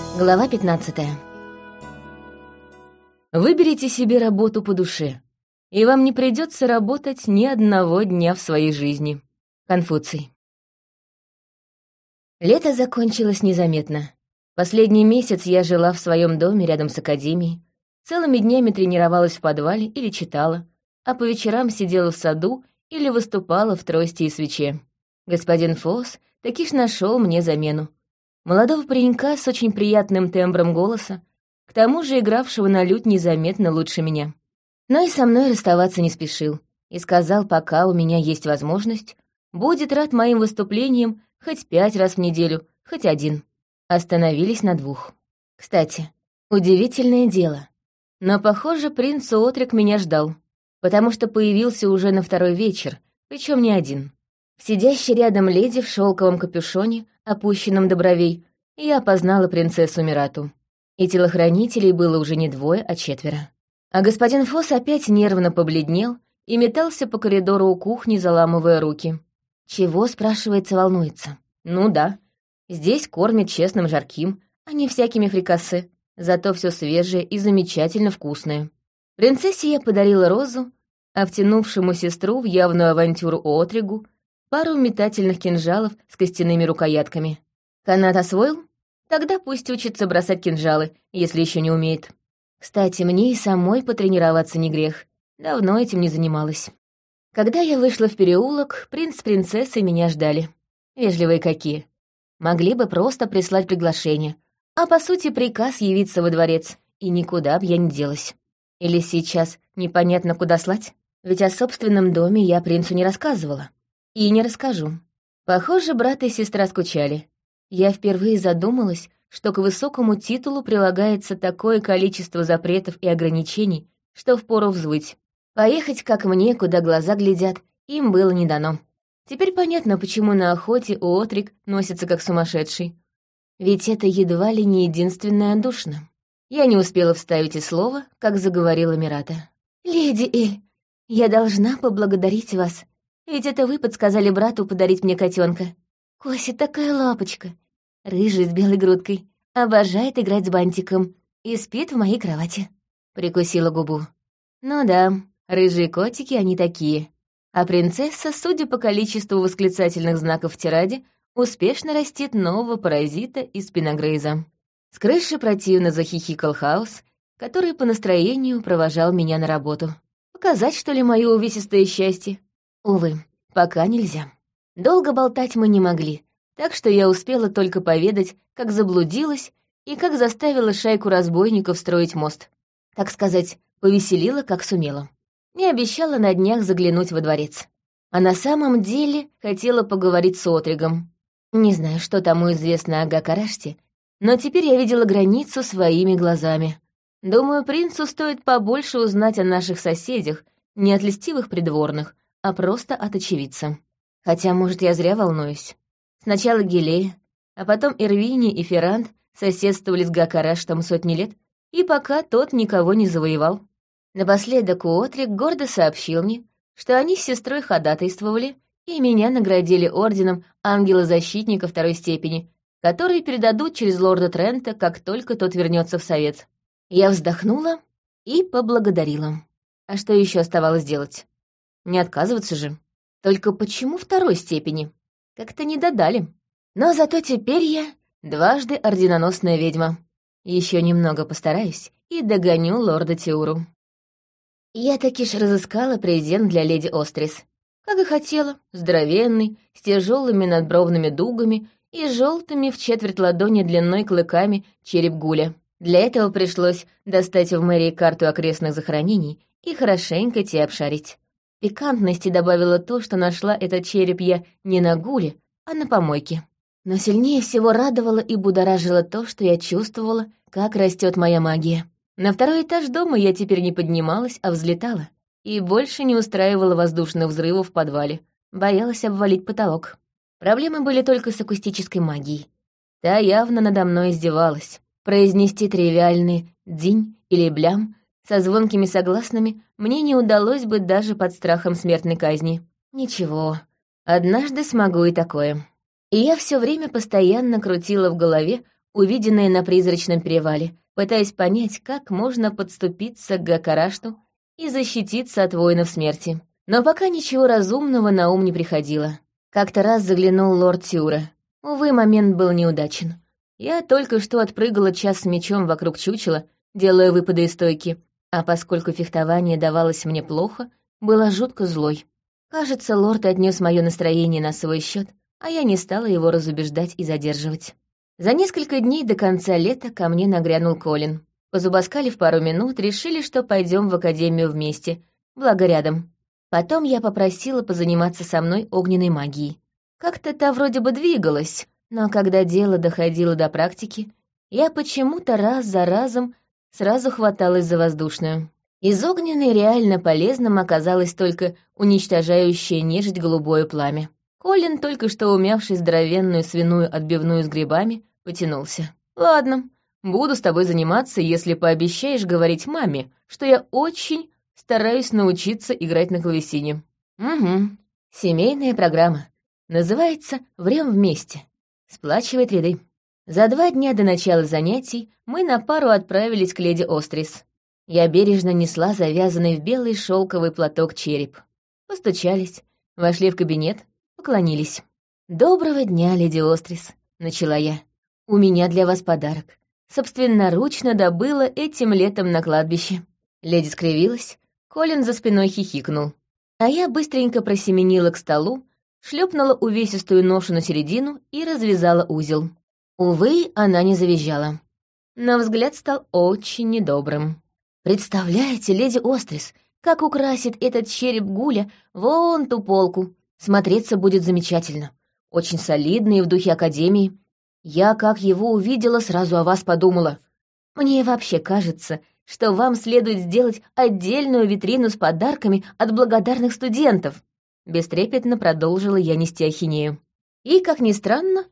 Глава 15 Выберите себе работу по душе, и вам не придется работать ни одного дня в своей жизни. Конфуций. Лето закончилось незаметно. Последний месяц я жила в своем доме рядом с академией, целыми днями тренировалась в подвале или читала, а по вечерам сидела в саду или выступала в трости и свече. Господин Фосс таки ж нашел мне замену. Молодого паренька с очень приятным тембром голоса, к тому же игравшего на лють незаметно лучше меня. Но и со мной расставаться не спешил и сказал, пока у меня есть возможность, будет рад моим выступлениям хоть пять раз в неделю, хоть один. Остановились на двух. Кстати, удивительное дело. Но, похоже, принц Отрик меня ждал, потому что появился уже на второй вечер, причем не один. Сидящей рядом леди в шелковом капюшоне, опущенном до бровей, я опознала принцессу Мирату. И телохранителей было уже не двое, а четверо. А господин Фосс опять нервно побледнел и метался по коридору у кухни, заламывая руки. Чего, спрашивается, волнуется? Ну да, здесь кормят честным жарким, а не всякими фрикасе, зато все свежее и замечательно вкусное. Принцессе я подарила розу, а втянувшему сестру в явную авантюру Отригу пару метательных кинжалов с костяными рукоятками. Канат освоил? Тогда пусть учится бросать кинжалы, если еще не умеет. Кстати, мне и самой потренироваться не грех. Давно этим не занималась. Когда я вышла в переулок, принц с принцессой меня ждали. Вежливые какие. Могли бы просто прислать приглашение, а по сути приказ явиться во дворец, и никуда б я не делась. Или сейчас непонятно куда слать? Ведь о собственном доме я принцу не рассказывала. И не расскажу. Похоже, брат и сестра скучали. Я впервые задумалась, что к высокому титулу прилагается такое количество запретов и ограничений, что впору взвыть. Поехать, как мне, куда глаза глядят, им было не дано. Теперь понятно, почему на охоте Отрик носится как сумасшедший. Ведь это едва ли не единственное душно. Я не успела вставить и слово, как заговорила Мирата. «Леди Эль, я должна поблагодарить вас. Ведь это вы подсказали брату подарить мне котенка. Кося такая лапочка, рыжий с белой грудкой, обожает играть с бантиком и спит в моей кровати». Прикусила губу. «Ну да, рыжие котики они такие. А принцесса, судя по количеству восклицательных знаков в тираде, успешно растит нового паразита из спиногрыза». С крыши противно захихикал Хаус, который по настроению провожал меня на работу. Показать, что ли, мое увесистое счастье? Увы, пока нельзя. Долго болтать мы не могли, так что я успела только поведать, как заблудилась и как заставила шайку разбойников строить мост. Так сказать, повеселила, как сумела. Не обещала на днях заглянуть во дворец. А на самом деле хотела поговорить с Отригом. Не знаю, что тому известно о Гакараште, но теперь я видела границу своими глазами. Думаю, принцу стоит побольше узнать о наших соседях, не от придворных, а просто от очевидца. Хотя, может, я зря волнуюсь. Сначала Гелея, а потом Ирвини и Феррант соседствовали с Гакараштом сотни лет, и пока тот никого не завоевал. Напоследок Уотрик гордо сообщил мне, что они с сестрой ходатайствовали, и меня наградили орденом ангела-защитника второй степени, который передадут через лорда Трента, как только тот вернется в совет. Я вздохнула и поблагодарила. А что еще оставалось делать? Не отказываться же. Только почему второй степени? Как-то не додали. Но зато теперь я дважды орденоносная ведьма. Еще немного постараюсь и догоню лорда Тиуру. Я таки ж разыскала презент для леди Острис. Как и хотела, здоровенный, с тяжелыми надбровными дугами и желтыми в четверть ладони длиной клыками череп гуля. Для этого пришлось достать в мэрии карту окрестных захоронений и хорошенько те обшарить. Пикантности добавило то, что нашла этот череп я не на гуле, а на помойке. Но сильнее всего радовало и будоражило то, что я чувствовала, как растет моя магия. На второй этаж дома я теперь не поднималась, а взлетала. И больше не устраивала воздушных взрывов в подвале. Боялась обвалить потолок. Проблемы были только с акустической магией. Та явно надо мной издевалась. Произнести тривиальный «динь» или «блям» со звонкими согласными мне не удалось бы даже под страхом смертной казни. Ничего, однажды смогу и такое. И я все время постоянно крутила в голове увиденное на призрачном перевале, пытаясь понять, как можно подступиться к Гакарашту и защититься от воинов смерти. Но пока ничего разумного на ум не приходило. Как-то раз заглянул лорд Тюра. Увы, момент был неудачен. Я только что отпрыгала час с мечом вокруг чучела, делая выпады из стойки, а поскольку фехтование давалось мне плохо, была жутко злой. Кажется, лорд отнес мое настроение на свой счет, а я не стала его разубеждать и задерживать. За несколько дней до конца лета ко мне нагрянул Колин. Позубоскали в пару минут, решили, что пойдем в академию вместе, благо рядом. Потом я попросила позаниматься со мной огненной магией. Как-то та вроде бы двигалась, но когда дело доходило до практики, я почему-то раз за разом сразу хваталась за воздушную. Из огненной реально полезным оказалось только уничтожающее нежить голубое пламя. Колин, только что умявший здоровенную свиную отбивную с грибами, потянулся. «Ладно, буду с тобой заниматься, если пообещаешь говорить маме, что я очень Стараюсь научиться играть на клавесине. Угу. Семейная программа. Называется «Врем вместе». Сплачивает ряды. За два дня до начала занятий мы на пару отправились к леди Острис. Я бережно несла завязанный в белый шелковый платок череп. Постучались, вошли в кабинет, поклонились. «Доброго дня, леди Острис», — начала я. «У меня для вас подарок. Собственноручно добыла этим летом на кладбище». Леди скривилась, Колин за спиной хихикнул. А я быстренько просеменила к столу, шлепнула увесистую ношу на середину и развязала узел. Увы, она не завизжала. Но взгляд стал очень недобрым. «Представляете, леди Острис, как украсит этот череп Гуля вон ту полку. Смотреться будет замечательно. Очень солидный и в духе Академии. Я, как его увидела, сразу о вас подумала. Мне вообще кажется, что вам следует сделать отдельную витрину с подарками от благодарных студентов», — бестрепетно продолжила я нести ахинею. И, как ни странно,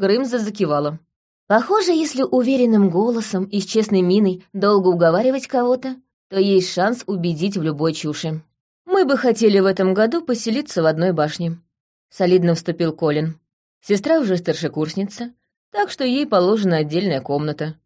Грымза закивала. Похоже, если уверенным голосом и с честной миной долго уговаривать кого-то, то есть шанс убедить в любой чуши. «Мы бы хотели в этом году поселиться в одной башне», — солидно вступил Колин. «Сестра уже старшекурсница, так что ей положена отдельная комната.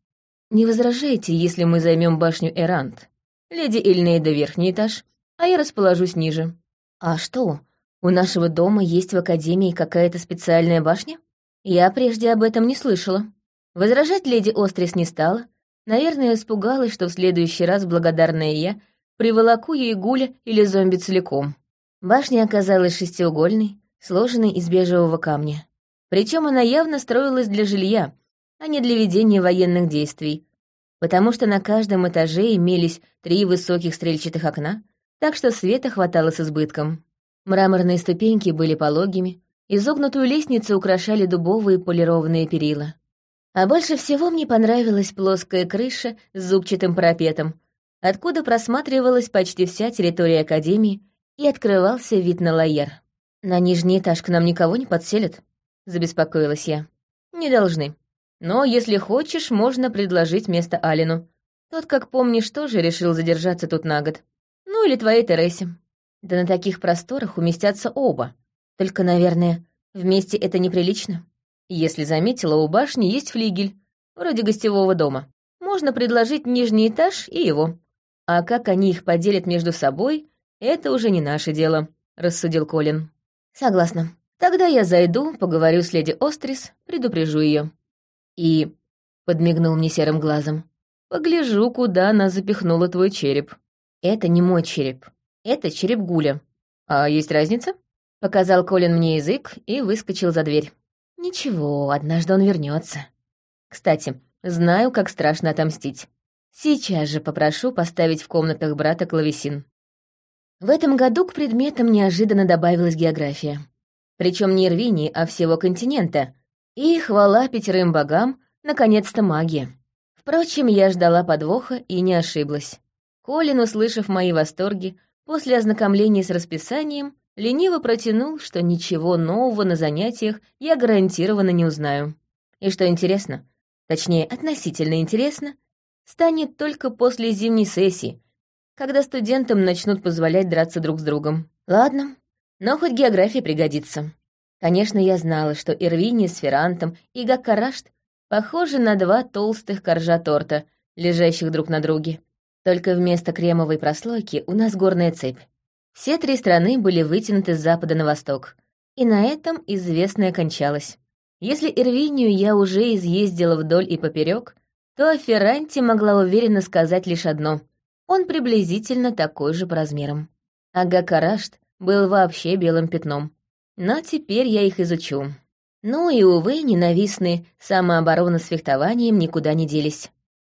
«Не возражайте, если мы займем башню Эрант. Леди Ильнейда верхний этаж, а я расположусь ниже». «А что, у нашего дома есть в Академии какая-то специальная башня? Я прежде об этом не слышала». Возражать леди Острис не стала. Наверное, испугалась, что в следующий раз благодарная я приволоку ей гуля или зомби целиком. Башня оказалась шестиугольной, сложенной из бежевого камня. Причем она явно строилась для жилья, а не для ведения военных действий, потому что на каждом этаже имелись три высоких стрельчатых окна, так что света хватало с избытком. Мраморные ступеньки были пологими, изогнутую лестницу украшали дубовые полированные перила. А больше всего мне понравилась плоская крыша с зубчатым парапетом, откуда просматривалась почти вся территория Академии и открывался вид на лоер. «На нижний этаж к нам никого не подселят?» — забеспокоилась я. «Не должны. Но, если хочешь, можно предложить место Алину. Тот, как помнишь, тоже решил задержаться тут на год. Ну или твоей Тересе. Да на таких просторах уместятся оба. Только, наверное, вместе это неприлично. Если заметила, у башни есть флигель, вроде гостевого дома. Можно предложить нижний этаж и его. А как они их поделят между собой, это уже не наше дело, рассудил Колин. Согласна. Тогда я зайду, поговорю с леди Острис, предупрежу ее. И подмигнул мне серым глазом. Погляжу, куда она запихнула твой череп. Это не мой череп. Это череп Гуля. А есть разница? Показал Колин мне язык и выскочил за дверь. Ничего, однажды он вернется. Кстати, знаю, как страшно отомстить. Сейчас же попрошу поставить в комнатах брата клавесин. В этом году к предметам неожиданно добавилась география. Причем не Ирвинии, а всего континента, и, хвала пятерым богам, наконец-то магия. Впрочем, я ждала подвоха и не ошиблась. Колин, услышав мои восторги, после ознакомления с расписанием, лениво протянул, что ничего нового на занятиях я гарантированно не узнаю. И что интересно, точнее, относительно интересно, станет только после зимней сессии, когда студентам начнут позволять драться друг с другом. Ладно, но хоть география пригодится. Конечно, я знала, что Ирвини с Феррантом и Гаккарашт похожи на два толстых коржа торта, лежащих друг на друге. Только вместо кремовой прослойки у нас горная цепь. Все три страны были вытянуты с запада на восток. И на этом известное кончалось. Если Ирвинию я уже изъездила вдоль и поперек, то о Ферранте могла уверенно сказать лишь одно. Он приблизительно такой же по размерам. А Гакарашт был вообще белым пятном. Но теперь я их изучу. Ну и, увы, ненавистные самооборона с фехтованием никуда не делись.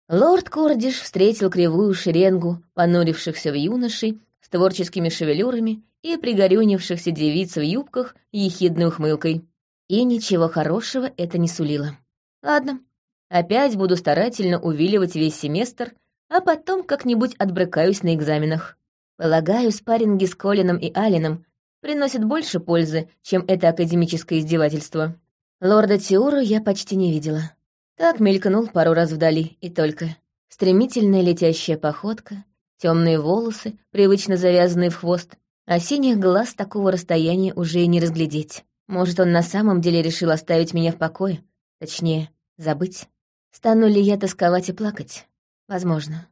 Лорд Кордиш встретил кривую шеренгу понурившихся в юношей с творческими шевелюрами и пригорюнившихся девиц в юбках ехидной ухмылкой. И ничего хорошего это не сулило. Ладно, опять буду старательно увиливать весь семестр, а потом как-нибудь отбрыкаюсь на экзаменах. Полагаю, спарринги с Колином и Алином приносят больше пользы, чем это академическое издевательство. Лорда Тиуру я почти не видела. Так мелькнул пару раз вдали, и только. Стремительная летящая походка, темные волосы, привычно завязанные в хвост, а синих глаз такого расстояния уже и не разглядеть. Может, он на самом деле решил оставить меня в покое? Точнее, забыть? Стану ли я тосковать и плакать? Возможно.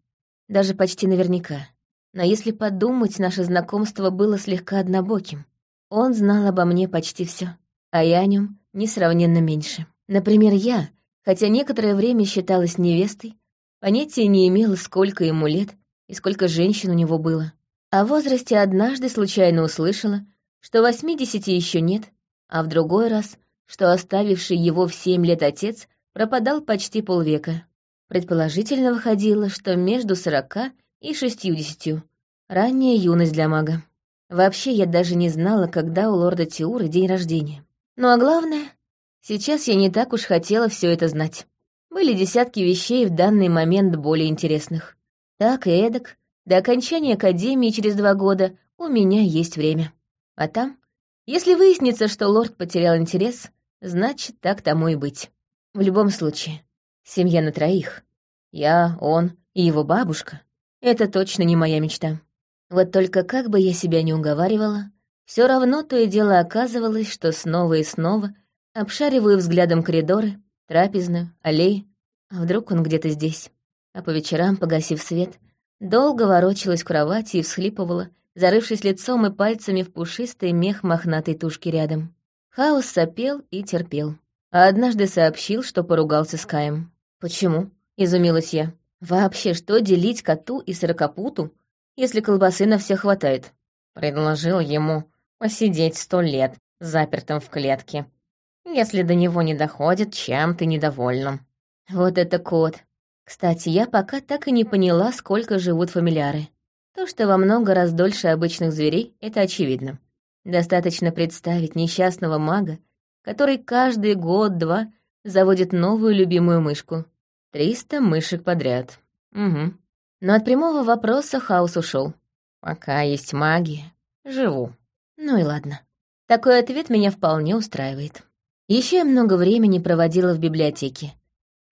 Даже почти наверняка. Но если подумать, наше знакомство было слегка однобоким. Он знал обо мне почти все, а я о нем несравненно меньше. Например, я Хотя некоторое время считалась невестой, понятия не имела, сколько ему лет и сколько женщин у него было. О возрасте однажды случайно услышала, что восьмидесяти еще нет, а в другой раз, что оставивший его в семь лет отец пропадал почти полвека. Предположительно выходило, что между сорока и шестьюдесятью. Ранняя юность для мага. Вообще, я даже не знала, когда у лорда Тиура день рождения. Ну а главное, Сейчас я не так уж хотела все это знать. Были десятки вещей в данный момент более интересных. Так и эдак, до окончания академии через два года у меня есть время. А там, если выяснится, что лорд потерял интерес, значит, так тому и быть. В любом случае, семья на троих. Я, он и его бабушка — это точно не моя мечта. Вот только как бы я себя не уговаривала, все равно то и дело оказывалось, что снова и снова — Обшариваю взглядом коридоры, трапезную, аллеи. А вдруг он где-то здесь? А по вечерам, погасив свет, долго ворочалась в кровати и всхлипывала, зарывшись лицом и пальцами в пушистый мех мохнатой тушки рядом. Хаос сопел и терпел. А однажды сообщил, что поругался с Каем. «Почему?» — изумилась я. «Вообще, что делить коту и сорокопуту, если колбасы на всех хватает?» Предложил ему посидеть сто лет, запертым в клетке, если до него не доходит, чем ты недовольна. Вот это кот. Кстати, я пока так и не поняла, сколько живут фамильяры. То, что во много раз дольше обычных зверей, это очевидно. Достаточно представить несчастного мага, который каждый год-два заводит новую любимую мышку. Триста мышек подряд. Угу. Но от прямого вопроса Хаус ушел. Пока есть магия, живу. Ну и ладно. Такой ответ меня вполне устраивает. Еще я много времени проводила в библиотеке,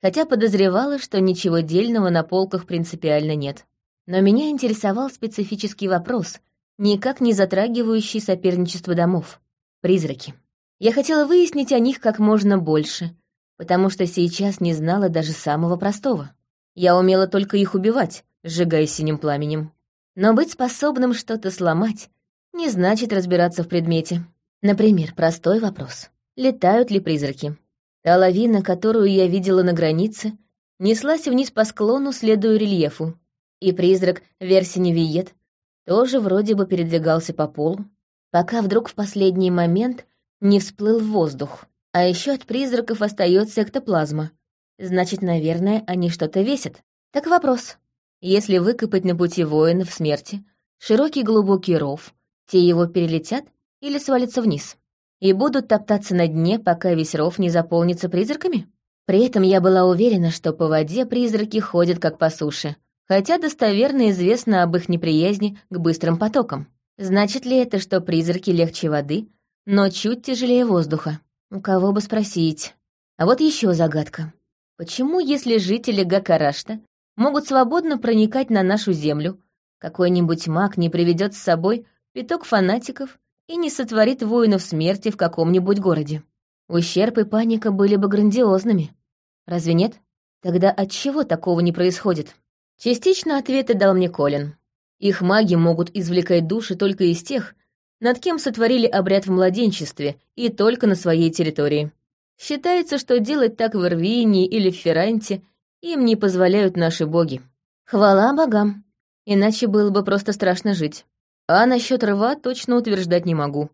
хотя подозревала, что ничего дельного на полках принципиально нет. Но меня интересовал специфический вопрос, никак не затрагивающий соперничество домов — призраки. Я хотела выяснить о них как можно больше, потому что сейчас не знала даже самого простого. Я умела только их убивать, сжигая синим пламенем. Но быть способным что-то сломать не значит разбираться в предмете. Например, простой вопрос летают ли призраки. Та лавина, которую я видела на границе, неслась вниз по склону, следуя рельефу. И призрак Версиневиет тоже вроде бы передвигался по полу, пока вдруг в последний момент не всплыл в воздух. А еще от призраков остается эктоплазма. Значит, наверное, они что-то весят. Так вопрос. Если выкопать на пути воинов смерти широкий глубокий ров, те его перелетят или свалятся вниз? И будут топтаться на дне, пока весь ров не заполнится призраками? При этом я была уверена, что по воде призраки ходят как по суше, хотя достоверно известно об их неприязни к быстрым потокам. Значит ли это, что призраки легче воды, но чуть тяжелее воздуха? У кого бы спросить? А вот еще загадка. Почему, если жители Гакарашта могут свободно проникать на нашу землю, какой-нибудь маг не приведет с собой пяток фанатиков и не сотворит воинов смерти в каком-нибудь городе. Ущерб и паника были бы грандиозными. Разве нет? Тогда от чего такого не происходит? Частично ответы дал мне Колин. Их маги могут извлекать души только из тех, над кем сотворили обряд в младенчестве и только на своей территории. Считается, что делать так в Ирвинии или в Ферранте им не позволяют наши боги. Хвала богам, иначе было бы просто страшно жить. А насчет рва точно утверждать не могу.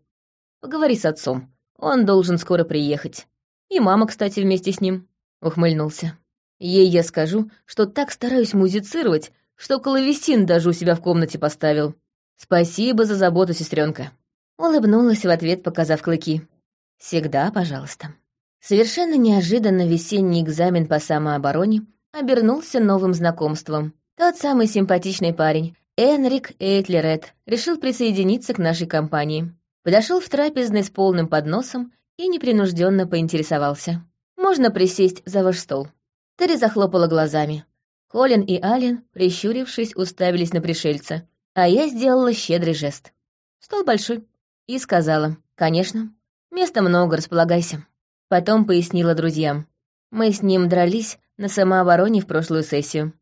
Поговори с отцом, он должен скоро приехать. И мама, кстати, вместе с ним. Ухмыльнулся. Ей я скажу, что так стараюсь музицировать, что клавесин даже у себя в комнате поставил. Спасибо за заботу, сестренка. Улыбнулась в ответ, показав клыки. Всегда, пожалуйста. Совершенно неожиданно весенний экзамен по самообороне обернулся новым знакомством. Тот самый симпатичный парень, Энрик Эйтлерет, решил присоединиться к нашей компании. Подошел в трапезной с полным подносом и непринужденно поинтересовался. «Можно присесть за ваш стол?» Терри захлопала глазами. Колин и Ален, прищурившись, уставились на пришельца, а я сделала щедрый жест. Стол большой. И сказала, «Конечно, места много, располагайся». Потом пояснила друзьям. Мы с ним дрались на самообороне в прошлую сессию.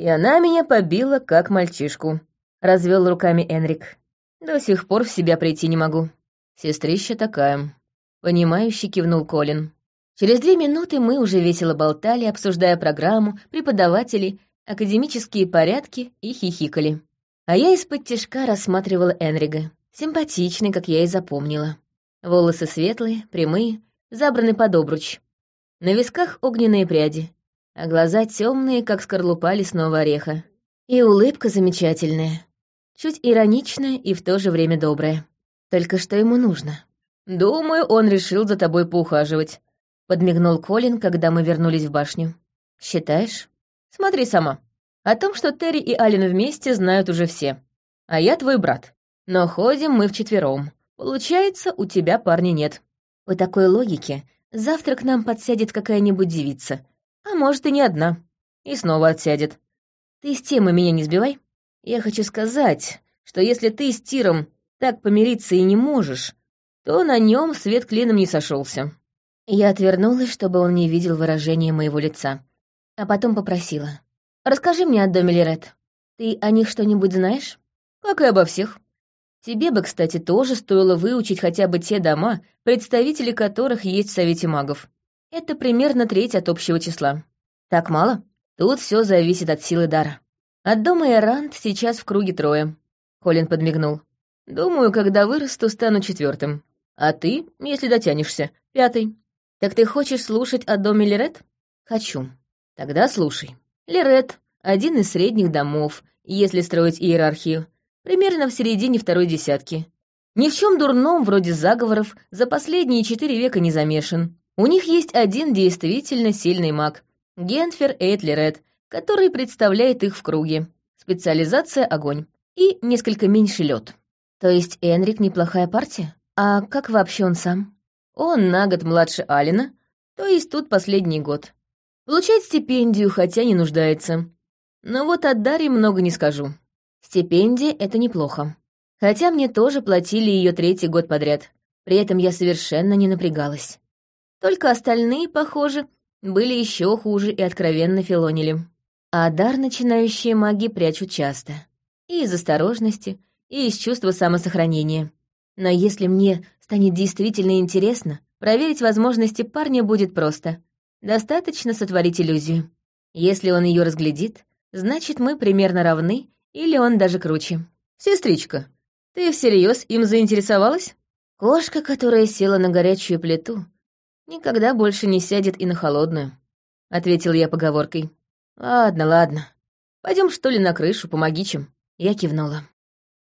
И она меня побила, как мальчишку. Развел руками Энрик. До сих пор в себя прийти не могу. Сестрища такая. Понимающе кивнул Колин. Через две минуты мы уже весело болтали, обсуждая программу, преподавателей, академические порядки и хихикали. А я из-под тяжка рассматривала Энрига. Симпатичный, как я и запомнила. Волосы светлые, прямые, забраны под обруч. На висках огненные пряди, а глаза темные, как скорлупа лесного ореха. И улыбка замечательная, чуть ироничная и в то же время добрая. Только что ему нужно? Думаю, он решил за тобой поухаживать. Подмигнул Колин, когда мы вернулись в башню. Считаешь? Смотри сама. О том, что Терри и Алин вместе, знают уже все. А я твой брат. Но ходим мы вчетвером. Получается, у тебя парня нет. По такой логике, завтра к нам подсядет какая-нибудь девица. А может, и не одна. И снова отсядет. Ты с темы меня не сбивай. Я хочу сказать, что если ты с Тиром так помириться и не можешь, то на нем свет клином не сошелся. Я отвернулась, чтобы он не видел выражения моего лица. А потом попросила. «Расскажи мне о доме Лерет. Ты о них что-нибудь знаешь?» «Как и обо всех. Тебе бы, кстати, тоже стоило выучить хотя бы те дома, представители которых есть в Совете магов. Это примерно треть от общего числа. Так мало? Тут все зависит от силы дара. От дома Эрант сейчас в круге трое. Колин подмигнул. Думаю, когда вырасту, стану четвертым. А ты, если дотянешься, пятый. Так ты хочешь слушать о доме Лерет? Хочу. Тогда слушай. Лерет — один из средних домов, если строить иерархию, примерно в середине второй десятки. Ни в чем дурном, вроде заговоров, за последние четыре века не замешан. У них есть один действительно сильный маг — Генфер Эйтлерет, который представляет их в круге. Специализация — огонь. И несколько меньше лед. То есть Энрик неплохая партия? А как вообще он сам? Он на год младше Алина, то есть тут последний год. Получает стипендию, хотя не нуждается. Но вот о Даре много не скажу. Стипендия — это неплохо. Хотя мне тоже платили ее третий год подряд. При этом я совершенно не напрягалась. Только остальные, похоже, были еще хуже и откровенно филонили. А дар начинающие маги прячут часто. И из осторожности, и из чувства самосохранения. Но если мне станет действительно интересно, проверить возможности парня будет просто. Достаточно сотворить иллюзию. Если он ее разглядит, значит, мы примерно равны или он даже круче. «Сестричка, ты всерьез им заинтересовалась?» Кошка, которая села на горячую плиту, никогда больше не сядет и на холодную, — ответил я поговоркой. «Ладно, ладно. Пойдем что ли на крышу, помоги чем». Я кивнула.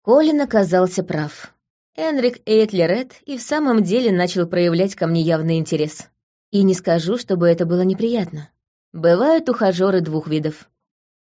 Колин оказался прав. Энрик Эйтлерет и в самом деле начал проявлять ко мне явный интерес. И не скажу, чтобы это было неприятно. Бывают ухажёры двух видов.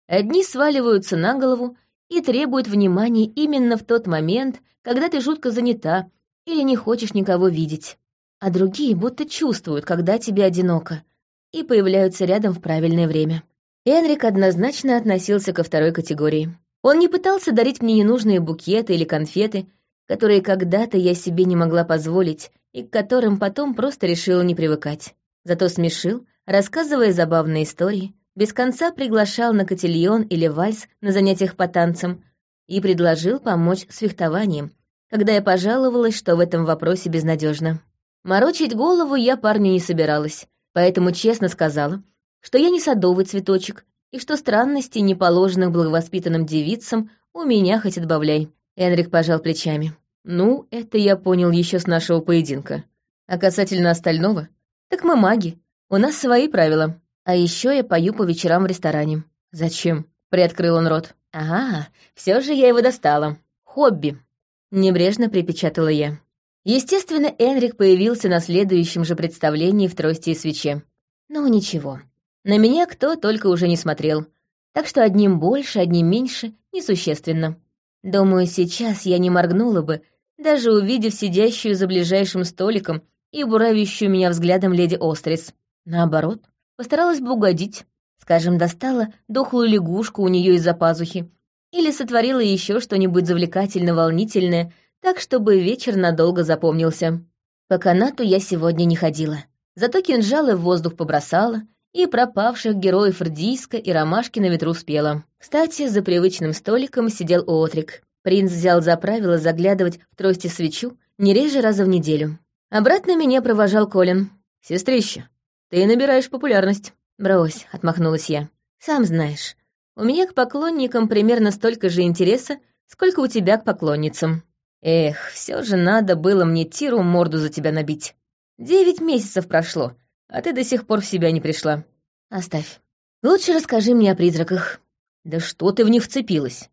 Одни сваливаются на голову и требует внимания именно в тот момент, когда ты жутко занята или не хочешь никого видеть. А другие будто чувствуют, когда тебе одиноко, и появляются рядом в правильное время. Энрик однозначно относился ко второй категории. Он не пытался дарить мне ненужные букеты или конфеты, которые когда-то я себе не могла позволить и к которым потом просто решила не привыкать. Зато смешил, рассказывая забавные истории, без конца приглашал на котельон или вальс на занятиях по танцам и предложил помочь с фехтованием, когда я пожаловалась, что в этом вопросе безнадежно. Морочить голову я парню не собиралась, поэтому честно сказала, что я не садовый цветочек и что странностей, не положенных благовоспитанным девицам, у меня хоть отбавляй. Энрик пожал плечами. «Ну, это я понял еще с нашего поединка. А касательно остального, так мы маги, у нас свои правила. А еще я пою по вечерам в ресторане». «Зачем?» — приоткрыл он рот. «Ага, все же я его достала. Хобби», — небрежно припечатала я. Естественно, Энрик появился на следующем же представлении в трости и свече. Ну, ничего. На меня кто только уже не смотрел. Так что одним больше, одним меньше — несущественно. Думаю, сейчас я не моргнула бы, даже увидев сидящую за ближайшим столиком и буравящую меня взглядом леди Острис. Наоборот, постаралась бы угодить. Скажем, достала дохлую лягушку у нее из-за пазухи. Или сотворила еще что-нибудь завлекательно-волнительное, так, чтобы вечер надолго запомнился. По канату я сегодня не ходила. Зато кинжалы в воздух побросала и пропавших героев Рдийска и Ромашки на ветру спела. Кстати, за привычным столиком сидел Отрик. Принц взял за правило заглядывать в трости свечу не реже раза в неделю. Обратно меня провожал Колин. «Сестрища, ты набираешь популярность». «Брось», — отмахнулась я. «Сам знаешь, у меня к поклонникам примерно столько же интереса, сколько у тебя к поклонницам». «Эх, все же надо было мне Тиру морду за тебя набить. Девять месяцев прошло, а ты до сих пор в себя не пришла. Оставь. Лучше расскажи мне о призраках». «Да что ты в них вцепилась?»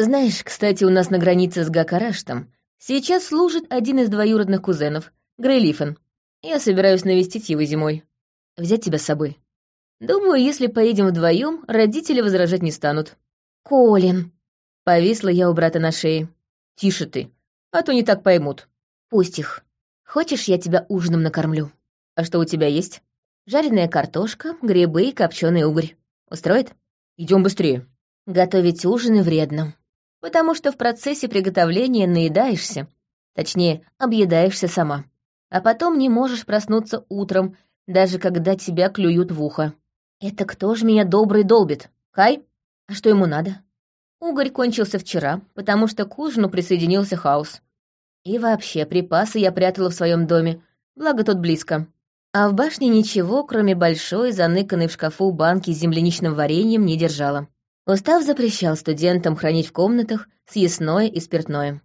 Знаешь, кстати, у нас на границе с Гакараштом сейчас служит один из двоюродных кузенов, Грейлифен. Я собираюсь навестить его зимой. Взять тебя с собой. Думаю, если поедем вдвоем, родители возражать не станут. Колин. Повисла я у брата на шее. Тише ты, а то не так поймут. Пусть их. Хочешь, я тебя ужином накормлю? А что у тебя есть? Жареная картошка, грибы и копченый угорь. Устроит? Идем быстрее. Готовить ужины вредно потому что в процессе приготовления наедаешься, точнее, объедаешься сама, а потом не можешь проснуться утром, даже когда тебя клюют в ухо. Это кто ж меня добрый долбит? Кай? А что ему надо? Угорь кончился вчера, потому что к ужину присоединился хаос. И вообще, припасы я прятала в своем доме, благо тот близко. А в башне ничего, кроме большой, заныканной в шкафу банки с земляничным вареньем, не держала. Устав запрещал студентам хранить в комнатах съестное и спиртное.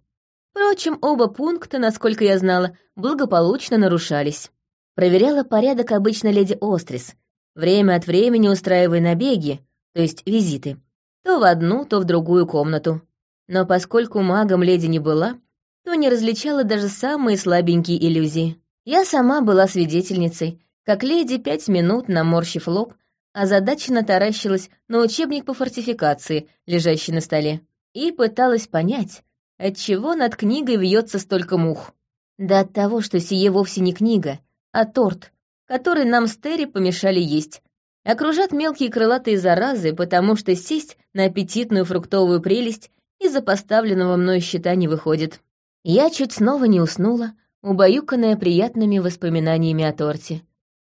Впрочем, оба пункта, насколько я знала, благополучно нарушались. Проверяла порядок обычно леди Острис, время от времени устраивая набеги, то есть визиты, то в одну, то в другую комнату. Но поскольку магом леди не была, то не различала даже самые слабенькие иллюзии. Я сама была свидетельницей, как леди пять минут, наморщив лоб, озадаченно таращилась на учебник по фортификации, лежащий на столе, и пыталась понять, отчего над книгой вьется столько мух. Да от того, что сие вовсе не книга, а торт, который нам с Терри помешали есть. Окружат мелкие крылатые заразы, потому что сесть на аппетитную фруктовую прелесть из-за поставленного мной счета не выходит. Я чуть снова не уснула, убаюканная приятными воспоминаниями о торте.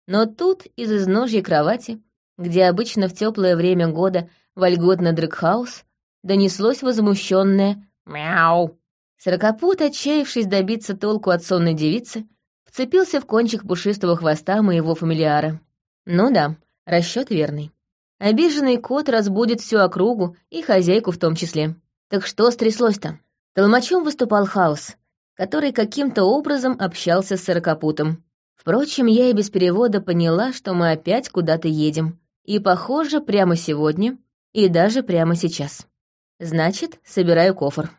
Но тут из изножья кровати где обычно в теплое время года вольготно дрыгхаус, донеслось возмущенное «Мяу!». Сорокопут, отчаявшись добиться толку от сонной девицы, вцепился в кончик пушистого хвоста моего фамилиара. Ну да, расчет верный. Обиженный кот разбудит всю округу и хозяйку в том числе. Так что стряслось-то? Толмачом выступал хаос, который каким-то образом общался с сорокопутом. Впрочем, я и без перевода поняла, что мы опять куда-то едем. И, похоже, прямо сегодня, и даже прямо сейчас. Значит, собираю кофр.